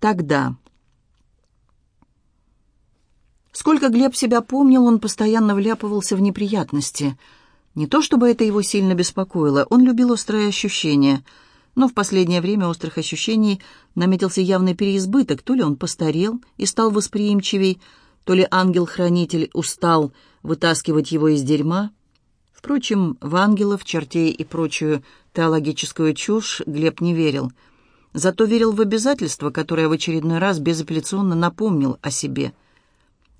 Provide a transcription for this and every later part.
Тогда. Сколько Глеб себя помнил, он постоянно вляпывался в неприятности. Не то чтобы это его сильно беспокоило, он любил острые ощущения. Но в последнее время острых ощущений наметился явный переизбыток. То ли он постарел и стал восприимчивей, то ли ангел-хранитель устал вытаскивать его из дерьма. Впрочем, в ангелов, чертей и прочую теологическую чушь Глеб не верил. Зато верил в обязательство, которое в очередной раз безапелляционно напомнил о себе –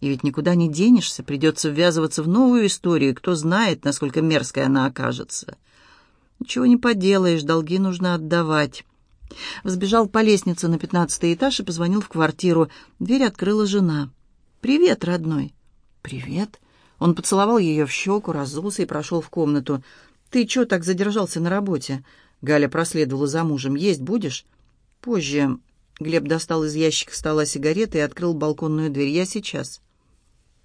и ведь никуда не денешься, придется ввязываться в новую историю, кто знает, насколько мерзкой она окажется. Ничего не поделаешь, долги нужно отдавать. Взбежал по лестнице на пятнадцатый этаж и позвонил в квартиру. Дверь открыла жена. «Привет, родной». «Привет». Он поцеловал ее в щеку, разулся и прошел в комнату. «Ты чё так задержался на работе?» Галя проследовала за мужем. «Есть будешь?» «Позже». Глеб достал из ящика стола сигареты и открыл балконную дверь. «Я сейчас».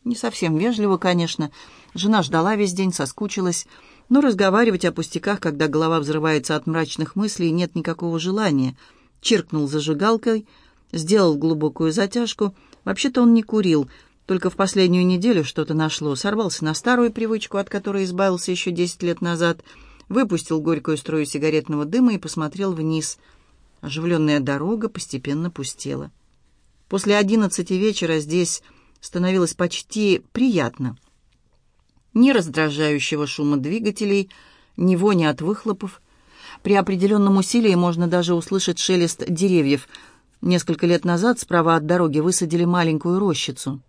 Не совсем вежливо, конечно. Жена ждала весь день, соскучилась. Но разговаривать о пустяках, когда голова взрывается от мрачных мыслей, нет никакого желания. Чиркнул зажигалкой, сделал глубокую затяжку. Вообще-то он не курил, только в последнюю неделю что-то нашло. Сорвался на старую привычку, от которой избавился еще десять лет назад, выпустил горькую струю сигаретного дыма и посмотрел вниз. Оживленная дорога постепенно пустела. После одиннадцати вечера здесь становилось почти приятно. Ни раздражающего шума двигателей, ни вони от выхлопов. При определенном усилии можно даже услышать шелест деревьев. Несколько лет назад справа от дороги высадили маленькую рощицу.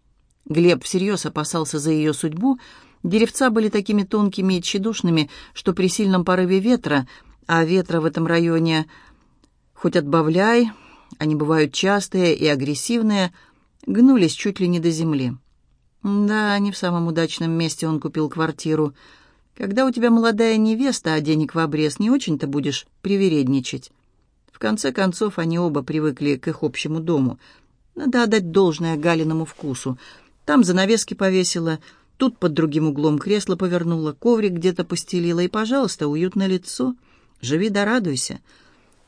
Глеб всерьез опасался за ее судьбу. Деревца были такими тонкими и тщедушными, что при сильном порыве ветра, а ветра в этом районе хоть отбавляй, они бывают частые и агрессивные – гнулись чуть ли не до земли. Да, не в самом удачном месте он купил квартиру. Когда у тебя молодая невеста, а денег в обрез, не очень-то будешь привередничать. В конце концов, они оба привыкли к их общему дому. Надо отдать должное Галиному вкусу. Там занавески повесила, тут под другим углом кресло повернула, коврик где-то постелила, и, пожалуйста, уютное лицо. Живи да радуйся.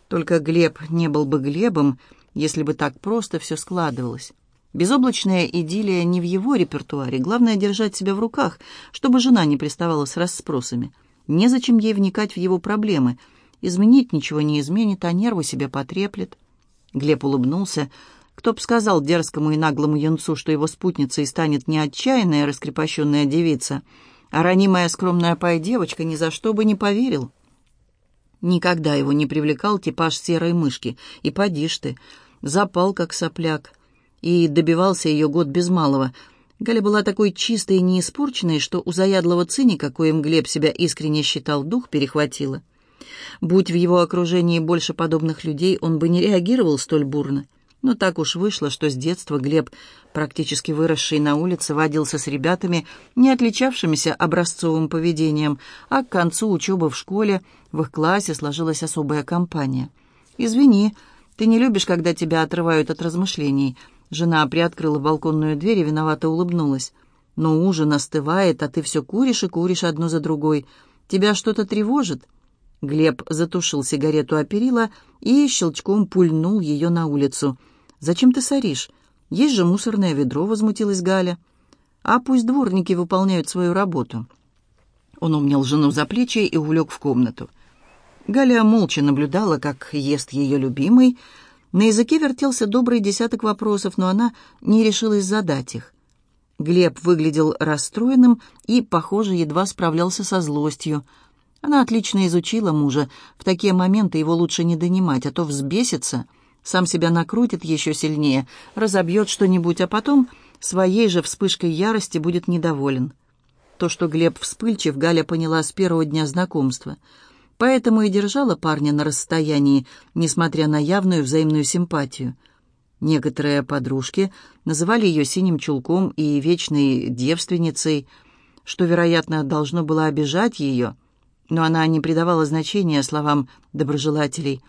Только Глеб не был бы Глебом, если бы так просто все складывалось. Безоблачная идиллия не в его репертуаре. Главное — держать себя в руках, чтобы жена не приставала с расспросами. Незачем ей вникать в его проблемы. Изменить ничего не изменит, а нервы себе потреплет. Глеб улыбнулся. Кто б сказал дерзкому и наглому юнцу, что его спутницей станет не отчаянная раскрепощенная девица, а ранимая скромная пай-девочка, ни за что бы не поверил. Никогда его не привлекал типаж серой мышки. И поди ж ты, запал как сопляк и добивался ее год без малого. Галя была такой чистой и неиспорченной, что у заядлого циника, коим Глеб себя искренне считал, дух перехватило. Будь в его окружении больше подобных людей, он бы не реагировал столь бурно. Но так уж вышло, что с детства Глеб, практически выросший на улице, водился с ребятами, не отличавшимися образцовым поведением, а к концу учебы в школе в их классе сложилась особая компания. «Извини, ты не любишь, когда тебя отрывают от размышлений», Жена приоткрыла балконную дверь и виновато улыбнулась. «Но ужин остывает, а ты все куришь и куришь одну за другой. Тебя что-то тревожит?» Глеб затушил сигарету о перила и щелчком пульнул ее на улицу. «Зачем ты соришь? Есть же мусорное ведро», — возмутилась Галя. «А пусть дворники выполняют свою работу». Он умнял жену за плечи и увлек в комнату. Галя молча наблюдала, как ест ее любимый, на языке вертелся добрый десяток вопросов, но она не решилась задать их. Глеб выглядел расстроенным и, похоже, едва справлялся со злостью. Она отлично изучила мужа. В такие моменты его лучше не донимать, а то взбесится, сам себя накрутит еще сильнее, разобьет что-нибудь, а потом своей же вспышкой ярости будет недоволен. То, что Глеб вспыльчив, Галя поняла с первого дня знакомства — поэтому и держала парня на расстоянии, несмотря на явную взаимную симпатию. Некоторые подружки называли ее синим чулком и вечной девственницей, что, вероятно, должно было обижать ее, но она не придавала значения словам доброжелателей.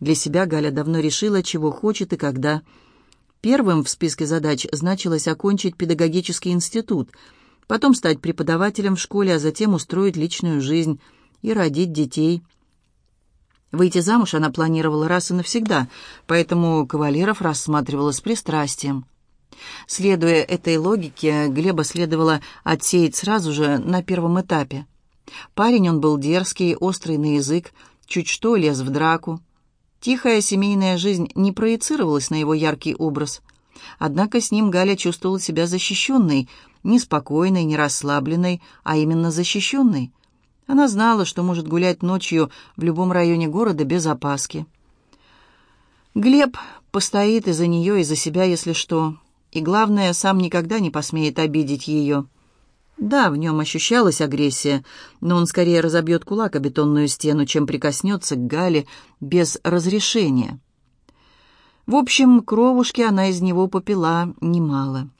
Для себя Галя давно решила, чего хочет и когда. Первым в списке задач значилось окончить педагогический институт, потом стать преподавателем в школе, а затем устроить личную жизнь – и родить детей. Выйти замуж она планировала раз и навсегда, поэтому кавалеров рассматривала с пристрастием. Следуя этой логике, Глеба следовало отсеять сразу же на первом этапе. Парень он был дерзкий, острый на язык, чуть что лез в драку. Тихая семейная жизнь не проецировалась на его яркий образ. Однако с ним Галя чувствовала себя защищенной, не спокойной, не расслабленной, а именно защищенной. Она знала, что может гулять ночью в любом районе города без опаски. Глеб постоит и за нее, и за себя, если что. И главное, сам никогда не посмеет обидеть ее. Да, в нем ощущалась агрессия, но он скорее разобьет кулак о бетонную стену, чем прикоснется к Гале без разрешения. В общем, кровушки она из него попила немало.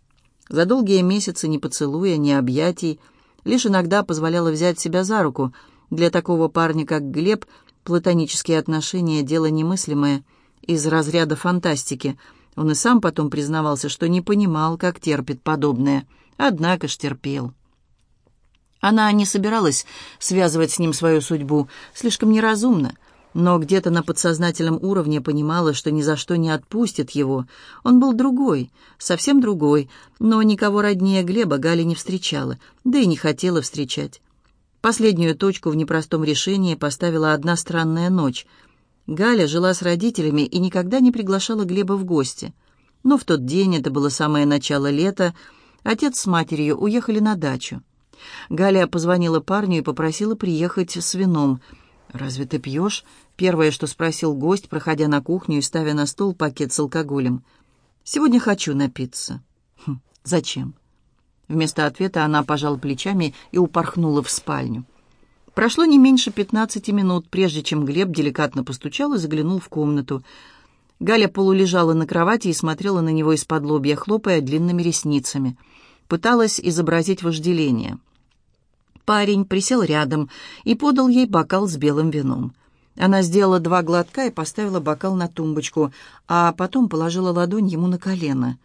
За долгие месяцы ни поцелуя, ни объятий, лишь иногда позволяла взять себя за руку. Для такого парня, как Глеб, платонические отношения — дело немыслимое, из разряда фантастики. Он и сам потом признавался, что не понимал, как терпит подобное. Однако ж терпел. Она не собиралась связывать с ним свою судьбу, слишком неразумно, но где-то на подсознательном уровне понимала, что ни за что не отпустит его. Он был другой, совсем другой, но никого роднее Глеба Галя не встречала, да и не хотела встречать. Последнюю точку в непростом решении поставила одна странная ночь. Галя жила с родителями и никогда не приглашала Глеба в гости. Но в тот день, это было самое начало лета, отец с матерью уехали на дачу. Галя позвонила парню и попросила приехать с вином. «Разве ты пьешь?» — первое, что спросил гость, проходя на кухню и ставя на стол пакет с алкоголем. «Сегодня хочу напиться». «Хм, зачем?» Вместо ответа она пожала плечами и упорхнула в спальню. Прошло не меньше пятнадцати минут, прежде чем Глеб деликатно постучал и заглянул в комнату. Галя полулежала на кровати и смотрела на него из-под лобья, хлопая длинными ресницами. Пыталась изобразить вожделение. Парень присел рядом и подал ей бокал с белым вином. Она сделала два глотка и поставила бокал на тумбочку, а потом положила ладонь ему на колено.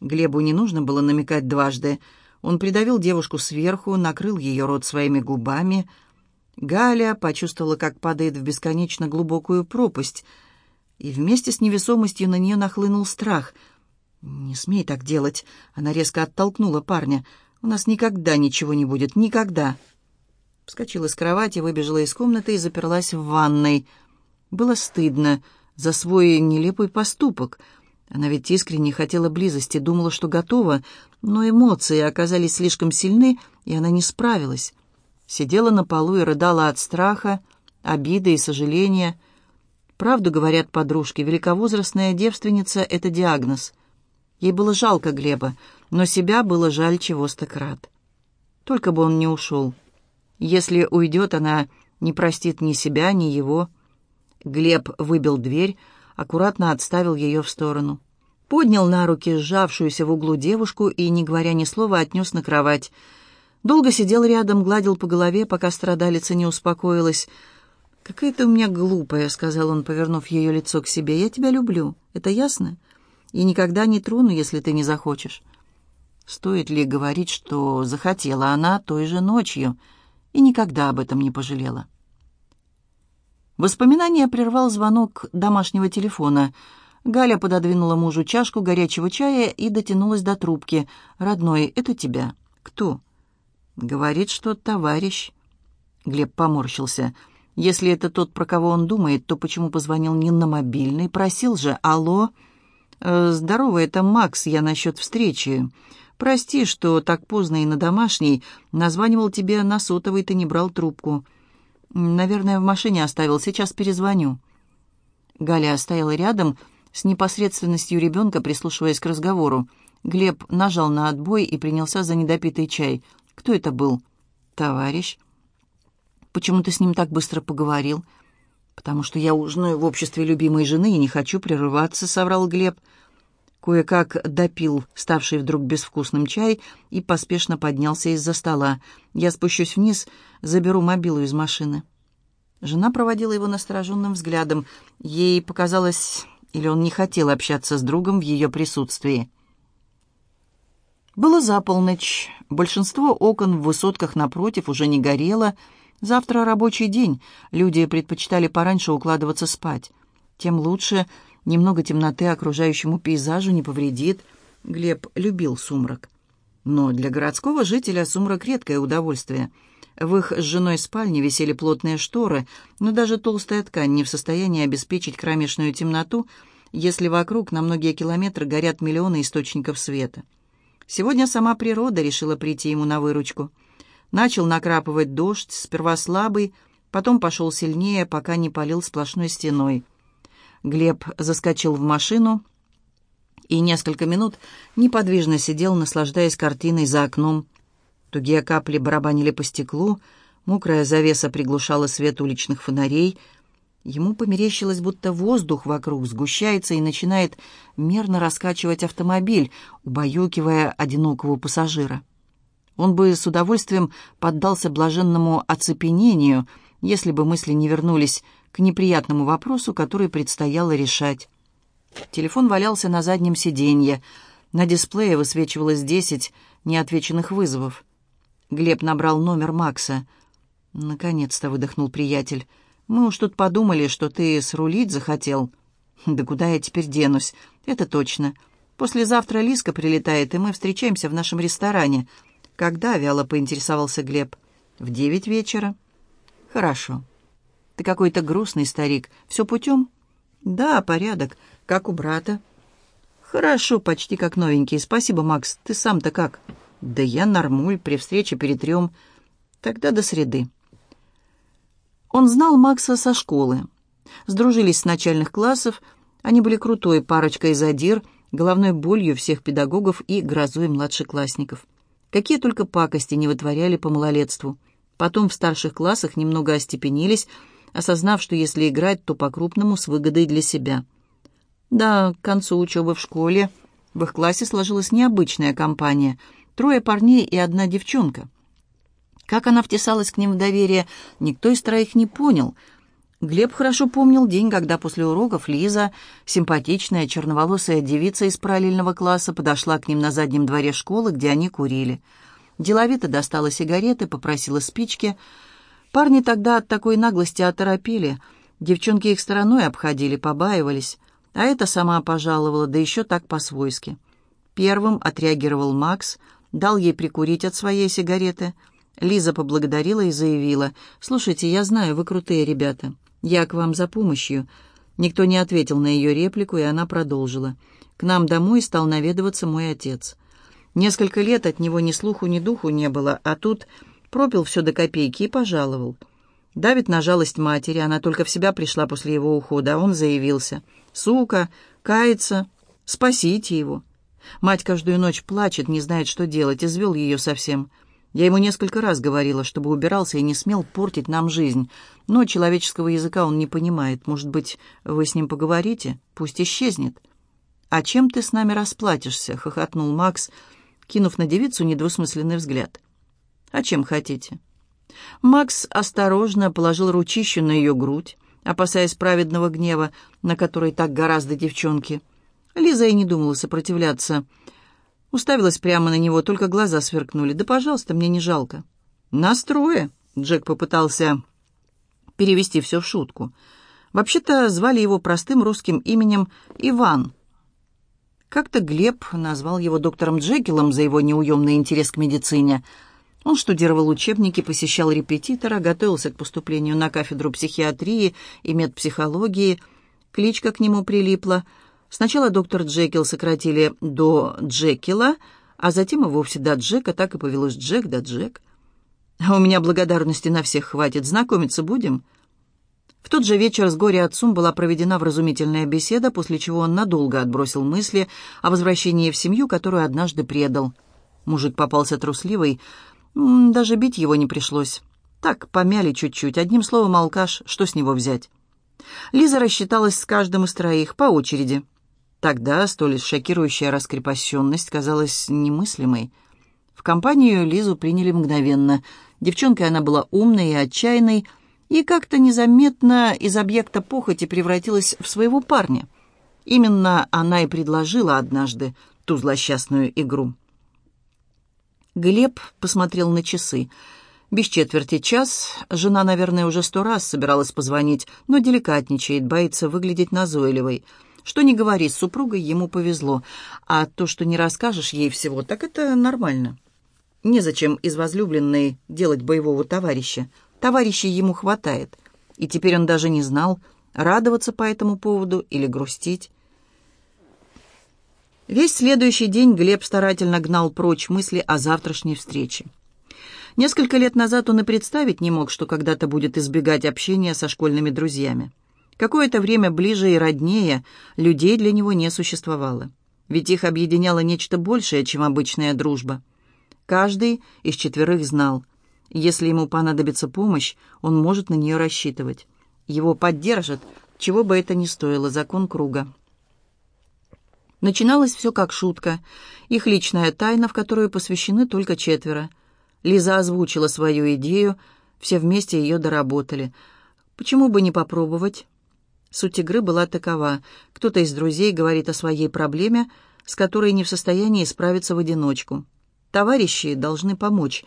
Глебу не нужно было намекать дважды. Он придавил девушку сверху, накрыл ее рот своими губами. Галя почувствовала, как падает в бесконечно глубокую пропасть, и вместе с невесомостью на нее нахлынул страх. «Не смей так делать!» Она резко оттолкнула парня — у нас никогда ничего не будет, никогда. Вскочила с кровати, выбежала из комнаты и заперлась в ванной. Было стыдно за свой нелепый поступок. Она ведь искренне хотела близости, думала, что готова, но эмоции оказались слишком сильны, и она не справилась. Сидела на полу и рыдала от страха, обиды и сожаления. Правду говорят подружки, великовозрастная девственница — это диагноз. Ей было жалко Глеба, но себя было жаль чего стократ. Только бы он не ушел. Если уйдет, она не простит ни себя, ни его. Глеб выбил дверь, аккуратно отставил ее в сторону. Поднял на руки сжавшуюся в углу девушку и, не говоря ни слова, отнес на кровать. Долго сидел рядом, гладил по голове, пока страдалица не успокоилась. «Какая ты у меня глупая», — сказал он, повернув ее лицо к себе. «Я тебя люблю. Это ясно? и никогда не трону, если ты не захочешь. Стоит ли говорить, что захотела она той же ночью и никогда об этом не пожалела? Воспоминание прервал звонок домашнего телефона. Галя пододвинула мужу чашку горячего чая и дотянулась до трубки. «Родной, это тебя». «Кто?» «Говорит, что товарищ». Глеб поморщился. «Если это тот, про кого он думает, то почему позвонил не на мобильный? Просил же, алло?» «Э, «Здорово, это Макс, я насчет встречи. Прости, что так поздно и на домашний. Названивал тебе на сотовый, ты не брал трубку. Наверное, в машине оставил, сейчас перезвоню». Галя стояла рядом, с непосредственностью ребенка, прислушиваясь к разговору. Глеб нажал на отбой и принялся за недопитый чай. «Кто это был?» «Товарищ». «Почему ты с ним так быстро поговорил?» «Потому что я ужинаю в обществе любимой жены и не хочу прерываться», — соврал Глеб. Кое-как допил ставший вдруг безвкусным чай и поспешно поднялся из-за стола. «Я спущусь вниз, заберу мобилу из машины». Жена проводила его настороженным взглядом. Ей показалось, или он не хотел общаться с другом в ее присутствии. Было за полночь. Большинство окон в высотках напротив уже не горело, Завтра рабочий день, люди предпочитали пораньше укладываться спать. Тем лучше, немного темноты окружающему пейзажу не повредит. Глеб любил сумрак. Но для городского жителя сумрак — редкое удовольствие. В их с женой спальне висели плотные шторы, но даже толстая ткань не в состоянии обеспечить кромешную темноту, если вокруг на многие километры горят миллионы источников света. Сегодня сама природа решила прийти ему на выручку. Начал накрапывать дождь, сперва слабый, потом пошел сильнее, пока не полил сплошной стеной. Глеб заскочил в машину и несколько минут неподвижно сидел, наслаждаясь картиной за окном. Тугие капли барабанили по стеклу, мокрая завеса приглушала свет уличных фонарей. Ему померещилось, будто воздух вокруг сгущается и начинает мерно раскачивать автомобиль, убаюкивая одинокого пассажира. Он бы с удовольствием поддался блаженному оцепенению, если бы мысли не вернулись к неприятному вопросу, который предстояло решать. Телефон валялся на заднем сиденье. На дисплее высвечивалось десять неотвеченных вызовов. Глеб набрал номер Макса. «Наконец-то», — выдохнул приятель. «Мы уж тут подумали, что ты срулить захотел». «Да куда я теперь денусь? Это точно. Послезавтра Лиска прилетает, и мы встречаемся в нашем ресторане». «Когда?» — вяло поинтересовался Глеб. «В девять вечера». «Хорошо. Ты какой-то грустный старик. Все путем?» «Да, порядок. Как у брата?» «Хорошо, почти как новенький. Спасибо, Макс. Ты сам-то как?» «Да я нормуль. При встрече перетрем. Тогда до среды». Он знал Макса со школы. Сдружились с начальных классов. Они были крутой парочкой задир, головной болью всех педагогов и грозой младшеклассников. Какие только пакости не вытворяли по малолетству. Потом в старших классах немного остепенились, осознав, что если играть, то по-крупному с выгодой для себя. Да, к концу учебы в школе в их классе сложилась необычная компания. Трое парней и одна девчонка. Как она втесалась к ним в доверие, никто из троих не понял. Глеб хорошо помнил день, когда после уроков Лиза, симпатичная черноволосая девица из параллельного класса, подошла к ним на заднем дворе школы, где они курили. Деловито достала сигареты, попросила спички. Парни тогда от такой наглости оторопели. Девчонки их стороной обходили, побаивались. А это сама пожаловала, да еще так по-свойски. Первым отреагировал Макс, дал ей прикурить от своей сигареты. Лиза поблагодарила и заявила, «Слушайте, я знаю, вы крутые ребята. Я к вам за помощью». Никто не ответил на ее реплику, и она продолжила. «К нам домой стал наведываться мой отец. Несколько лет от него ни слуху, ни духу не было, а тут пропил все до копейки и пожаловал. Давит на жалость матери, она только в себя пришла после его ухода, а он заявился. «Сука, кается, спасите его». Мать каждую ночь плачет, не знает, что делать, извел ее совсем. Я ему несколько раз говорила, чтобы убирался и не смел портить нам жизнь. Но человеческого языка он не понимает. Может быть, вы с ним поговорите? Пусть исчезнет. «А чем ты с нами расплатишься?» — хохотнул Макс, кинув на девицу недвусмысленный взгляд. «А чем хотите?» Макс осторожно положил ручищу на ее грудь, опасаясь праведного гнева, на который так гораздо девчонки. Лиза и не думала сопротивляться. Уставилась прямо на него, только глаза сверкнули. «Да, пожалуйста, мне не жалко». «Настрое», — Джек попытался перевести все в шутку. Вообще-то звали его простым русским именем Иван. Как-то Глеб назвал его доктором Джекилом за его неуемный интерес к медицине — он штудировал учебники, посещал репетитора, готовился к поступлению на кафедру психиатрии и медпсихологии. Кличка к нему прилипла. Сначала доктор Джекил сократили до Джекила, а затем и вовсе до Джека, так и повелось Джек да Джек. А у меня благодарности на всех хватит. Знакомиться будем?» В тот же вечер с горе отцом была проведена вразумительная беседа, после чего он надолго отбросил мысли о возвращении в семью, которую однажды предал. Мужик попался трусливый, даже бить его не пришлось. Так, помяли чуть-чуть. Одним словом, алкаш, что с него взять? Лиза рассчиталась с каждым из троих по очереди. Тогда столь шокирующая раскрепощенность казалась немыслимой. В компанию Лизу приняли мгновенно. Девчонкой она была умной и отчаянной, и как-то незаметно из объекта похоти превратилась в своего парня. Именно она и предложила однажды ту злосчастную игру. Глеб посмотрел на часы. Без четверти час жена, наверное, уже сто раз собиралась позвонить, но деликатничает, боится выглядеть назойливой. Что не говори, с супругой ему повезло, а то, что не расскажешь ей всего, так это нормально. Незачем из возлюбленной делать боевого товарища. Товарищей ему хватает. И теперь он даже не знал, радоваться по этому поводу или грустить. Весь следующий день Глеб старательно гнал прочь мысли о завтрашней встрече. Несколько лет назад он и представить не мог, что когда-то будет избегать общения со школьными друзьями. Какое-то время ближе и роднее людей для него не существовало. Ведь их объединяло нечто большее, чем обычная дружба. Каждый из четверых знал, если ему понадобится помощь, он может на нее рассчитывать. Его поддержат, чего бы это ни стоило, закон круга. Начиналось все как шутка. Их личная тайна, в которую посвящены только четверо – Лиза озвучила свою идею, все вместе ее доработали. Почему бы не попробовать? Суть игры была такова. Кто-то из друзей говорит о своей проблеме, с которой не в состоянии справиться в одиночку. Товарищи должны помочь.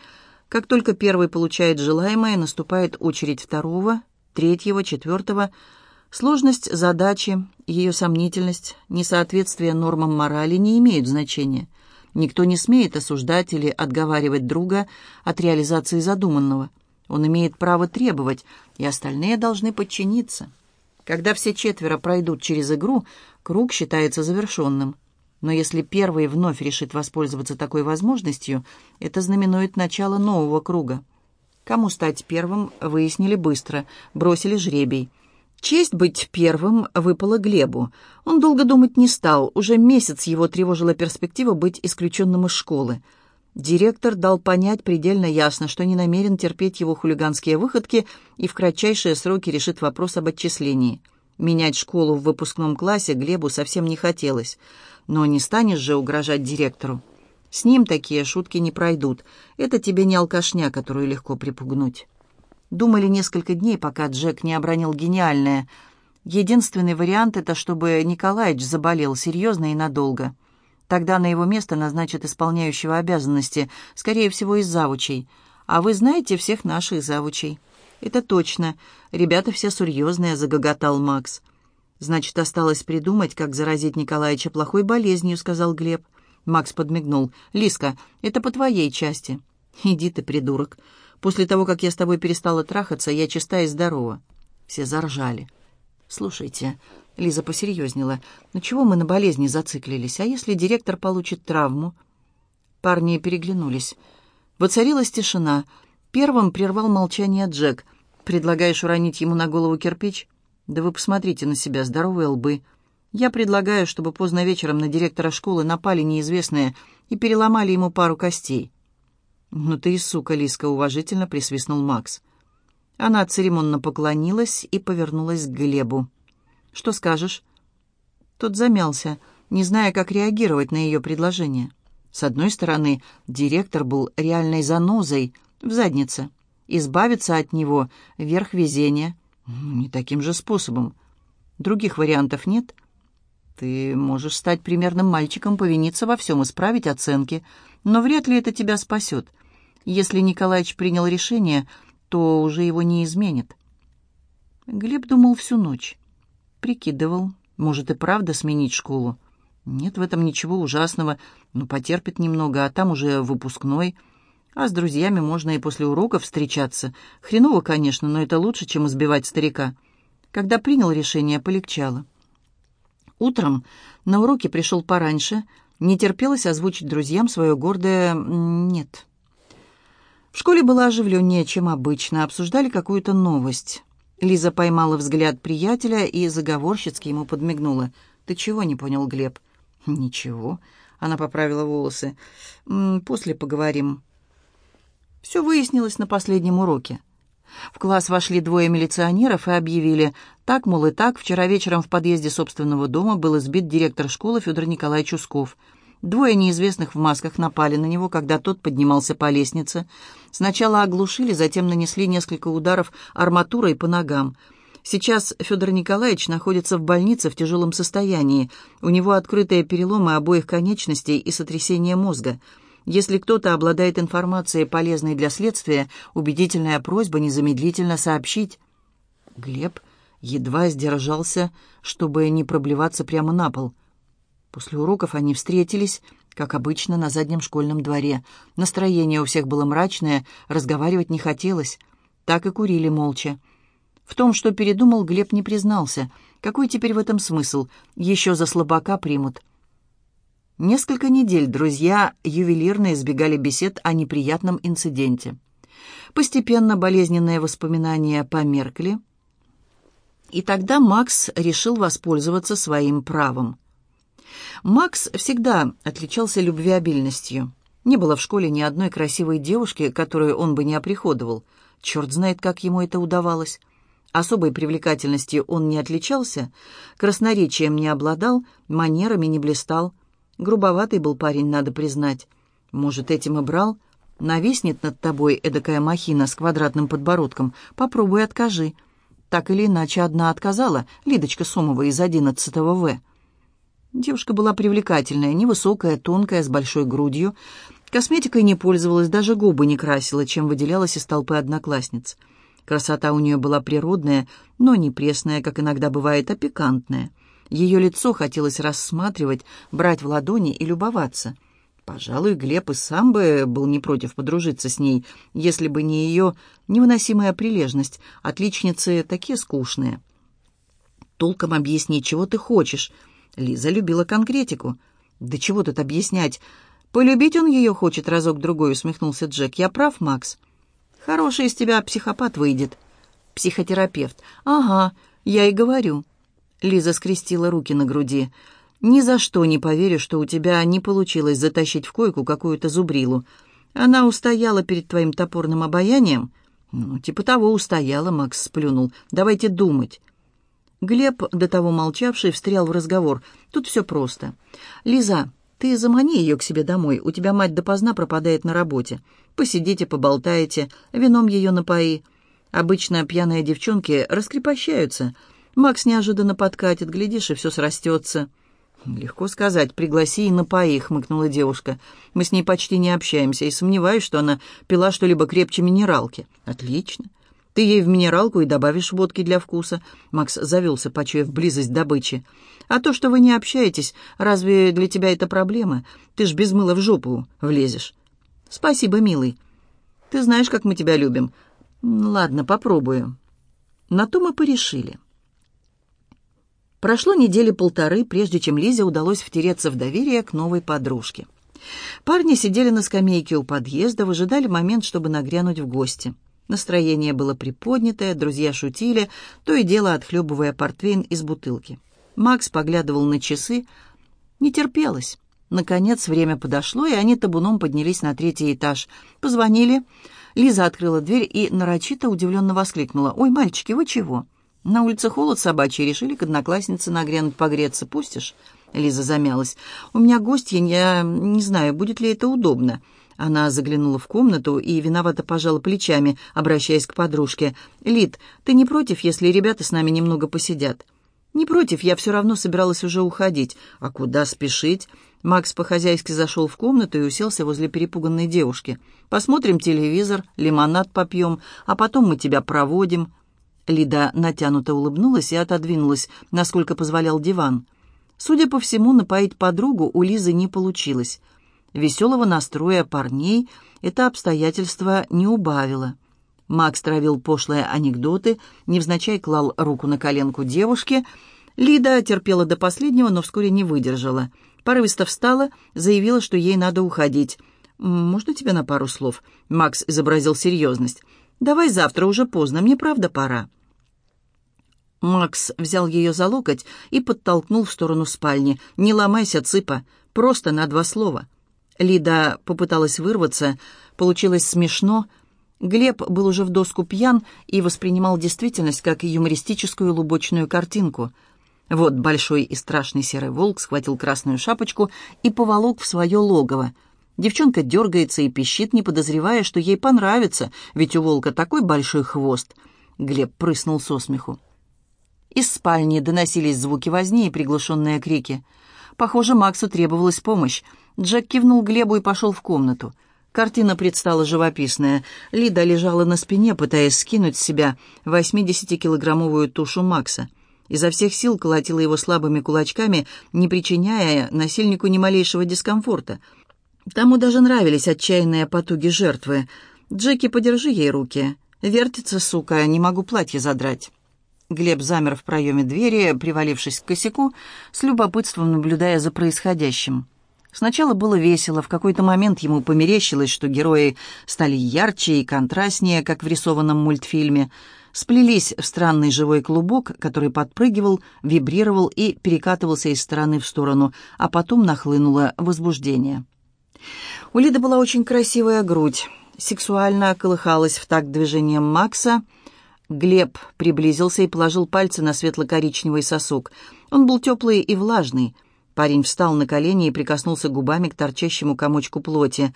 Как только первый получает желаемое, наступает очередь второго, третьего, четвертого. Сложность задачи, ее сомнительность, несоответствие нормам морали не имеют значения – Никто не смеет осуждать или отговаривать друга от реализации задуманного. Он имеет право требовать, и остальные должны подчиниться. Когда все четверо пройдут через игру, круг считается завершенным. Но если первый вновь решит воспользоваться такой возможностью, это знаменует начало нового круга. Кому стать первым, выяснили быстро, бросили жребий – Честь быть первым выпала Глебу. Он долго думать не стал, уже месяц его тревожила перспектива быть исключенным из школы. Директор дал понять предельно ясно, что не намерен терпеть его хулиганские выходки и в кратчайшие сроки решит вопрос об отчислении. Менять школу в выпускном классе Глебу совсем не хотелось. Но не станешь же угрожать директору. С ним такие шутки не пройдут. Это тебе не алкашня, которую легко припугнуть. Думали несколько дней, пока Джек не обронил гениальное. Единственный вариант — это чтобы Николаевич заболел серьезно и надолго. Тогда на его место назначат исполняющего обязанности, скорее всего, из завучей. А вы знаете всех наших завучей. «Это точно. Ребята все серьезные», — загоготал Макс. «Значит, осталось придумать, как заразить Николаевича плохой болезнью», — сказал Глеб. Макс подмигнул. «Лиска, это по твоей части». «Иди ты, придурок. После того, как я с тобой перестала трахаться, я чиста и здорова». Все заржали. «Слушайте», — Лиза посерьезнела, «ну чего мы на болезни зациклились? А если директор получит травму?» Парни переглянулись. Воцарилась тишина. Первым прервал молчание Джек. «Предлагаешь уронить ему на голову кирпич?» «Да вы посмотрите на себя, здоровые лбы». «Я предлагаю, чтобы поздно вечером на директора школы напали неизвестные и переломали ему пару костей. «Ну ты и сука, Лиска!» — уважительно присвистнул Макс. Она церемонно поклонилась и повернулась к Глебу. «Что скажешь?» Тот замялся, не зная, как реагировать на ее предложение. С одной стороны, директор был реальной занозой в заднице. Избавиться от него — верх везения. Не таким же способом. Других вариантов нет. Ты можешь стать примерным мальчиком, повиниться во всем, исправить оценки, но вряд ли это тебя спасет. Если Николаевич принял решение, то уже его не изменит. Глеб думал всю ночь. Прикидывал, может и правда сменить школу. Нет в этом ничего ужасного, ну, потерпит немного, а там уже выпускной. А с друзьями можно и после уроков встречаться. Хреново, конечно, но это лучше, чем избивать старика. Когда принял решение, полегчало. Утром на уроке пришел пораньше, не терпелось озвучить друзьям свое гордое «нет». В школе было оживленнее, чем обычно, обсуждали какую-то новость. Лиза поймала взгляд приятеля и заговорщицки ему подмигнула. «Ты чего?» — не понял Глеб. «Ничего». Она поправила волосы. «После поговорим». Все выяснилось на последнем уроке. В класс вошли двое милиционеров и объявили, так, мол, и так, вчера вечером в подъезде собственного дома был избит директор школы Федор Николаевич Усков. Двое неизвестных в масках напали на него, когда тот поднимался по лестнице. Сначала оглушили, затем нанесли несколько ударов арматурой по ногам. Сейчас Федор Николаевич находится в больнице в тяжелом состоянии. У него открытые переломы обоих конечностей и сотрясение мозга. Если кто-то обладает информацией, полезной для следствия, убедительная просьба незамедлительно сообщить. Глеб едва сдержался, чтобы не проблеваться прямо на пол. После уроков они встретились, как обычно, на заднем школьном дворе. Настроение у всех было мрачное, разговаривать не хотелось. Так и курили молча. В том, что передумал, Глеб не признался. Какой теперь в этом смысл? Еще за слабака примут. Несколько недель друзья ювелирно избегали бесед о неприятном инциденте. Постепенно болезненные воспоминания померкли, и тогда Макс решил воспользоваться своим правом. Макс всегда отличался любвеобильностью. Не было в школе ни одной красивой девушки, которую он бы не оприходовал. Черт знает, как ему это удавалось. Особой привлекательностью он не отличался, красноречием не обладал, манерами не блистал. Грубоватый был парень, надо признать. Может, этим и брал? Нависнет над тобой эдакая махина с квадратным подбородком. Попробуй откажи. Так или иначе, одна отказала, Лидочка Сомова из 11 В. Девушка была привлекательная, невысокая, тонкая, с большой грудью. Косметикой не пользовалась, даже губы не красила, чем выделялась из толпы одноклассниц. Красота у нее была природная, но не пресная, как иногда бывает, а пикантная. Ее лицо хотелось рассматривать, брать в ладони и любоваться. Пожалуй, Глеб и сам бы был не против подружиться с ней, если бы не ее невыносимая прилежность. Отличницы такие скучные. «Толком объясни, чего ты хочешь». Лиза любила конкретику. «Да чего тут объяснять? Полюбить он ее хочет разок-другой», — усмехнулся Джек. «Я прав, Макс?» Хороший из тебя психопат выйдет. Психотерапевт. Ага, я и говорю. Лиза скрестила руки на груди. Ни за что не поверю, что у тебя не получилось затащить в койку какую-то зубрилу. Она устояла перед твоим топорным обаянием? Ну, типа того устояла, Макс сплюнул. Давайте думать. Глеб, до того молчавший, встрял в разговор. Тут все просто. «Лиза, ты замани ее к себе домой, у тебя мать допоздна пропадает на работе. Посидите, поболтаете, вином ее напои. Обычно пьяные девчонки раскрепощаются. Макс неожиданно подкатит, глядишь, и все срастется». «Легко сказать, пригласи и напои», — хмыкнула девушка. «Мы с ней почти не общаемся, и сомневаюсь, что она пила что-либо крепче минералки». «Отлично. Ты ей в минералку и добавишь водки для вкуса». Макс завелся, почуяв близость добычи. А то, что вы не общаетесь, разве для тебя это проблема? Ты ж без мыла в жопу влезешь. Спасибо, милый. Ты знаешь, как мы тебя любим. Ладно, попробую. На то мы порешили. Прошло недели полторы, прежде чем Лизе удалось втереться в доверие к новой подружке. Парни сидели на скамейке у подъезда, выжидали момент, чтобы нагрянуть в гости. Настроение было приподнятое, друзья шутили, то и дело отхлебывая портвейн из бутылки. Макс поглядывал на часы. Не терпелось. Наконец время подошло, и они табуном поднялись на третий этаж. Позвонили. Лиза открыла дверь и нарочито удивленно воскликнула. «Ой, мальчики, вы чего?» «На улице холод собачий, решили к однокласснице нагрянуть погреться. Пустишь?» Лиза замялась. «У меня гостья, я не знаю, будет ли это удобно». Она заглянула в комнату и виновато пожала плечами, обращаясь к подружке. «Лид, ты не против, если ребята с нами немного посидят?» «Не против, я все равно собиралась уже уходить. А куда спешить?» Макс по-хозяйски зашел в комнату и уселся возле перепуганной девушки. «Посмотрим телевизор, лимонад попьем, а потом мы тебя проводим». Лида натянуто улыбнулась и отодвинулась, насколько позволял диван. Судя по всему, напоить подругу у Лизы не получилось. Веселого настроя парней это обстоятельство не убавило. Макс травил пошлые анекдоты, невзначай клал руку на коленку девушки. Лида терпела до последнего, но вскоре не выдержала. Порывисто встала, заявила, что ей надо уходить. «Можно тебя на пару слов?» Макс изобразил серьезность. «Давай завтра, уже поздно, мне правда пора». Макс взял ее за локоть и подтолкнул в сторону спальни. «Не ломайся, цыпа, просто на два слова». Лида попыталась вырваться, получилось смешно, Глеб был уже в доску пьян и воспринимал действительность как юмористическую лубочную картинку. Вот большой и страшный серый волк схватил красную шапочку и поволок в свое логово. Девчонка дергается и пищит, не подозревая, что ей понравится, ведь у волка такой большой хвост. Глеб прыснул со смеху. Из спальни доносились звуки возни и приглушенные крики. Похоже, Максу требовалась помощь. Джек кивнул Глебу и пошел в комнату. Картина предстала живописная. Лида лежала на спине, пытаясь скинуть с себя 80-килограммовую тушу Макса. Изо всех сил колотила его слабыми кулачками, не причиняя насильнику ни малейшего дискомфорта. Тому даже нравились отчаянные потуги жертвы. «Джеки, подержи ей руки. Вертится, сука, не могу платье задрать». Глеб замер в проеме двери, привалившись к косяку, с любопытством наблюдая за происходящим. Сначала было весело, в какой-то момент ему померещилось, что герои стали ярче и контрастнее, как в рисованном мультфильме, сплелись в странный живой клубок, который подпрыгивал, вибрировал и перекатывался из стороны в сторону, а потом нахлынуло возбуждение. У Лиды была очень красивая грудь, сексуально колыхалась в такт движением Макса. Глеб приблизился и положил пальцы на светло-коричневый сосок. Он был теплый и влажный, Парень встал на колени и прикоснулся губами к торчащему комочку плоти.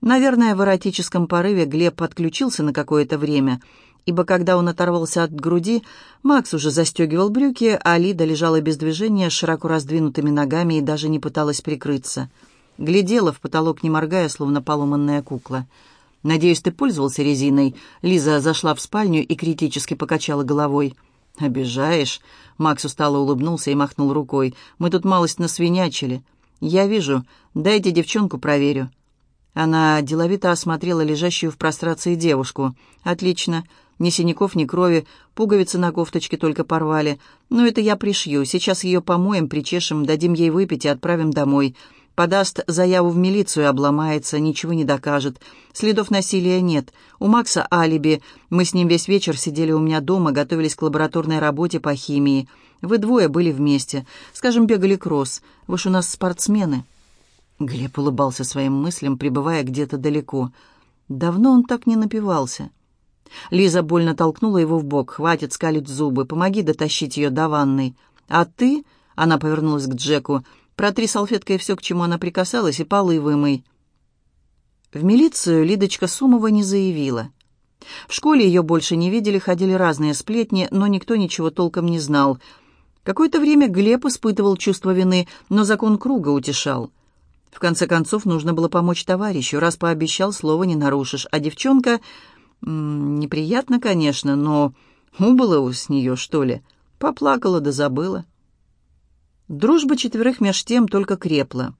Наверное, в эротическом порыве Глеб отключился на какое-то время, ибо когда он оторвался от груди, Макс уже застегивал брюки, а Лида лежала без движения с широко раздвинутыми ногами и даже не пыталась прикрыться. Глядела в потолок, не моргая, словно поломанная кукла. «Надеюсь, ты пользовался резиной?» Лиза зашла в спальню и критически покачала головой. «Обижаешь?» Макс устало улыбнулся и махнул рукой. «Мы тут малость насвинячили. Я вижу. Дайте девчонку проверю». Она деловито осмотрела лежащую в прострации девушку. «Отлично. Ни синяков, ни крови. Пуговицы на кофточке только порвали. Но это я пришью. Сейчас ее помоем, причешем, дадим ей выпить и отправим домой. Подаст заяву в милицию, обломается, ничего не докажет. Следов насилия нет. У Макса алиби. Мы с ним весь вечер сидели у меня дома, готовились к лабораторной работе по химии. Вы двое были вместе. Скажем, бегали кросс. Вы ж у нас спортсмены». Глеб улыбался своим мыслям, пребывая где-то далеко. Давно он так не напивался. Лиза больно толкнула его в бок. «Хватит скалить зубы. Помоги дотащить ее до ванной. А ты...» — она повернулась к Джеку. Протри салфеткой все, к чему она прикасалась, и полы вымой. В милицию Лидочка Сумова не заявила. В школе ее больше не видели, ходили разные сплетни, но никто ничего толком не знал. Какое-то время Глеб испытывал чувство вины, но закон круга утешал. В конце концов, нужно было помочь товарищу. Раз пообещал, слова не нарушишь. А девчонка... неприятно, конечно, но убыло с нее, что ли. Поплакала да забыла. Дружба четверых меж тем только крепла.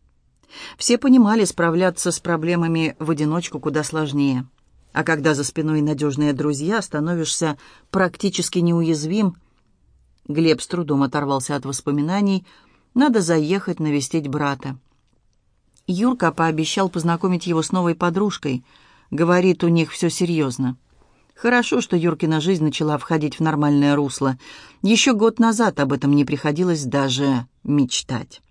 Все понимали, справляться с проблемами в одиночку куда сложнее. А когда за спиной надежные друзья, становишься практически неуязвим. Глеб с трудом оторвался от воспоминаний. Надо заехать навестить брата. Юрка пообещал познакомить его с новой подружкой. Говорит, у них все серьезно. Хорошо, что Юркина жизнь начала входить в нормальное русло. Еще год назад об этом не приходилось даже мечтать.